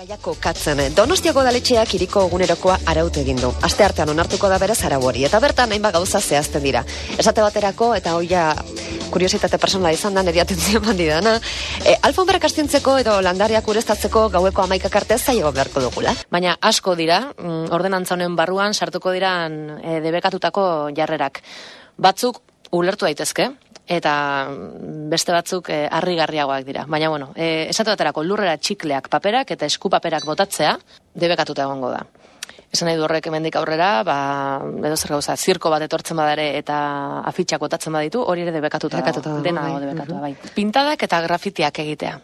Gaiako katzen, Donostiako daletxeak iriko egunerokoa araute egin du. Aste artean onartuko da berez arau hori, eta bertan hainbat gauza zehazten dira. Esate baterako, eta hoia kuriositate personala izan da, nire atentzio dana, e, alfonberak astintzeko edo landariak urestatzeko gaueko amaikak arte zaiego beharko dugula. Baina asko dira, mm, ordenantza honen barruan sartuko diran e, debekatutako jarrerak. Batzuk ulertu daitezke, eta beste batzuk e, harrigarriagoak dira. Baina, bueno, e, esatu baterako lurrera txikleak paperak eta eskupaperak botatzea, debekatuta egongo da. Esan nahi du horrek emendik aurrera, ba, edo zer gauza, zirko bat etortzen badare eta afitxak botatzen baditu, hori ere debekatuta, debekatuta dago, dena dago debekatuta, bai. Pintadak eta grafitiak egitea.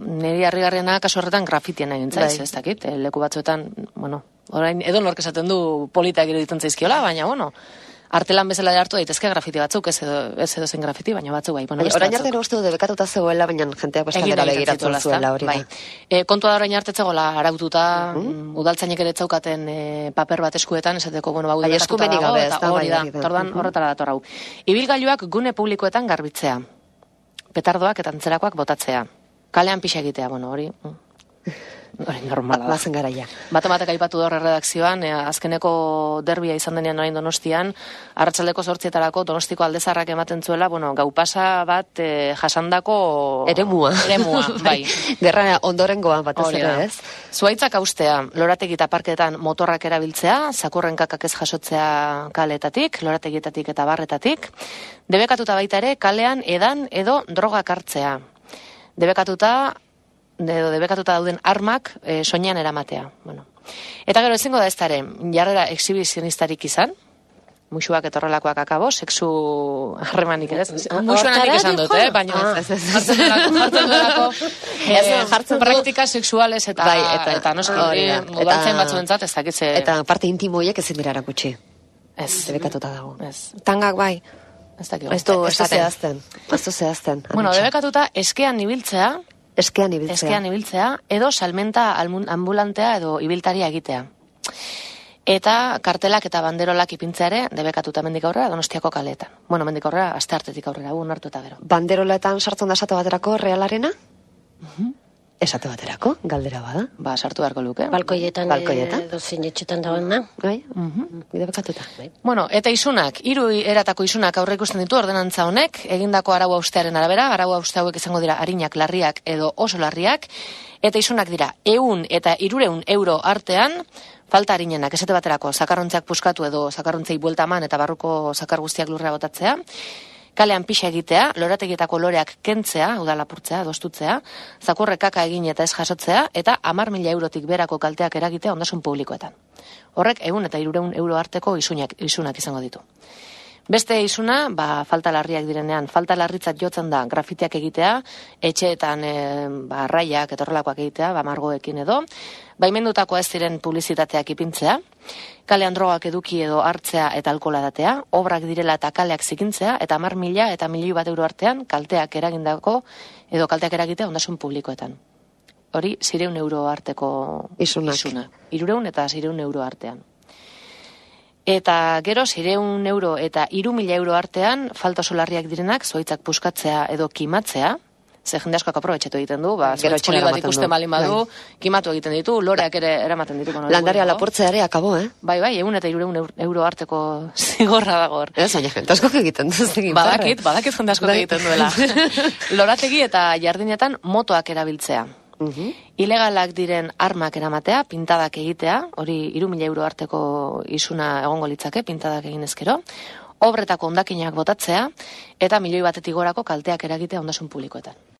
Neri harrigarriena kasu horretan grafitien egin zaiz, bai. ez dakit, e, leku batzuetan, bueno, orain edo nork esaten du politak iruditzen zaizkiola, baina, bueno, artelan bezala hartu daitezke grafiti batzuk, ez edo, ez edo zen grafiti, baina batzuk bai. Bueno, orain arte uste du debekatuta zegoela, baina jenteak bestaldera begiratzen zuela hori. Bai. E, kontua da orain arte zegoela araututa, mm -hmm. udaltzainek ere zaukaten e, paper bat eskuetan, esateko, bueno, bau, bai, eskumenik gabe, ez da, hori da, tordan horretara dator hau. Ibilgailuak gune publikoetan garbitzea. Petardoak eta antzerakoak botatzea. Kalean pixa egitea, bueno, hori. Hori normala da. Bazen garaia. Bata batek aipatu da redakzioan, eh, azkeneko derbia izan denean orain Donostian, arratsaldeko 8etarako Donostiko aldezarrak ematen zuela, bueno, gau pasa bat eh, jasandako eremua. Eremua, bai. Gerra ondorengoa batez ere, ez? Zuaitzak austea, lorategi eta parketan motorrak erabiltzea, zakurren kakak ez jasotzea kaletatik, lorategietatik eta barretatik. Debekatuta baita ere, kalean edan edo droga hartzea. Debekatuta edo debekatuta dauden armak e, soinean eramatea. Bueno. Eta gero ezingo da ez dara, jarrera exhibizionistarik izan, musuak etorrelakoak akabo, sexu harremanik ez. Musuan hanik esan dut, eh? baina ez, ez, ez, jartzen praktika sexuales eta, bai, eta, eta noski, hori, eta, batzuentzat ez dakitze. Eta parte intimoiek ezin dira erakutsi. Ez. Debekatuta dago. Ez. Tangak bai. Ez dakit. Ez du zehazten. Ez du zehazten. Bueno, debekatuta eskean ibiltzea, Eskean ibiltzea. Eskean ibiltzea, edo salmenta ambulantea edo ibiltaria egitea. Eta kartelak eta banderolak ipintzeare debekatuta mendik aurrera donostiako kaleetan. Bueno, mendik aurrera, aste hartetik aurrera, hartu eta gero. Banderoletan sartzen da esate baterako realarena? Uh Esate baterako, galdera bada. Ba, sartu beharko luke. Balkoietan, Balkoietan. edo etxetan dagoen da. Bai, uh -huh. bekatuta. Bai. Bueno, eta isunak, hiru eratako isunak aurre ikusten ditu ordenantza honek, egindako arau austearen arabera, arau auste hauek izango dira harinak, larriak edo oso larriak, eta isunak dira eun eta irureun euro artean, falta harinenak, esate baterako, zakarrontzeak puskatu edo zakarrontzei buelta eman eta barruko zakar guztiak lurra botatzea, kalean pixa egitea, lorategietako loreak kentzea, uda lapurtzea, dostutzea, zakurre kaka egin eta ez jasotzea, eta amar mila eurotik berako kalteak eragitea ondasun publikoetan. Horrek, egun eta irureun euro arteko isunak, isunak izango ditu. Beste izuna, ba, falta larriak direnean, falta larritzat jotzen da grafiteak egitea, etxeetan e, ba, raiak, etorrelakoak egitea, ba, margoekin edo, baimendutako ez ziren publizitateak ipintzea, kalean drogak eduki edo hartzea eta alkola datea, obrak direla eta kaleak zikintzea, eta mar mila eta milioi bat euro artean kalteak eragindako edo kalteak eragitea ondasun publikoetan. Hori, zireun euro arteko isuna. Irureun eta zireun euro artean. Eta gero, zireun euro eta iru mila euro artean, falta solarriak direnak, zoitzak puskatzea edo kimatzea, ze jende askoak aprobetxetu egiten du, ba, gero txoli bat ikuste malin badu, bai. kimatu egiten ditu, loreak ere eramaten ditu. Landaria lapurtzea ere akabo, eh? Bai, bai, egun eta irureun euro arteko zigorra dago hor. Ez, baina jende askoak egiten du. Badakit, badakit jende askoak bai. egiten duela. Lorategi eta jardinetan motoak erabiltzea. -hmm. Ilegalak diren armak eramatea, pintadak egitea, hori iru mila euro arteko isuna egongo litzake, pintadak egin ezkero, obretako ondakinak botatzea, eta milioi batetik gorako kalteak eragitea ondasun publikoetan.